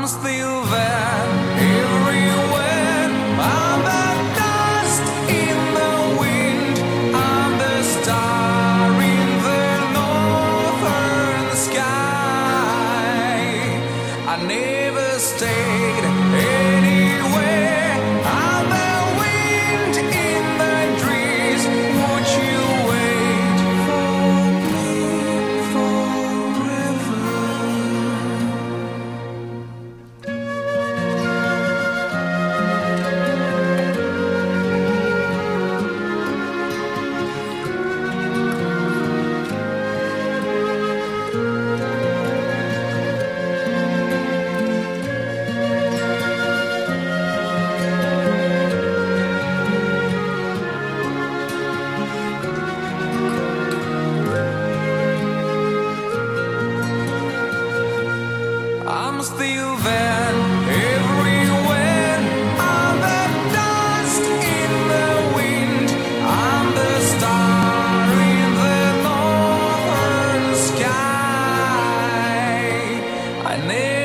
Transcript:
I'm still there everywhere. I'm the dust in the wind. I'm the star in the northern sky. I never stayed anywhere. I'm still there everywhere. I'm the dust in the wind. I'm the star in the northern sky. I never.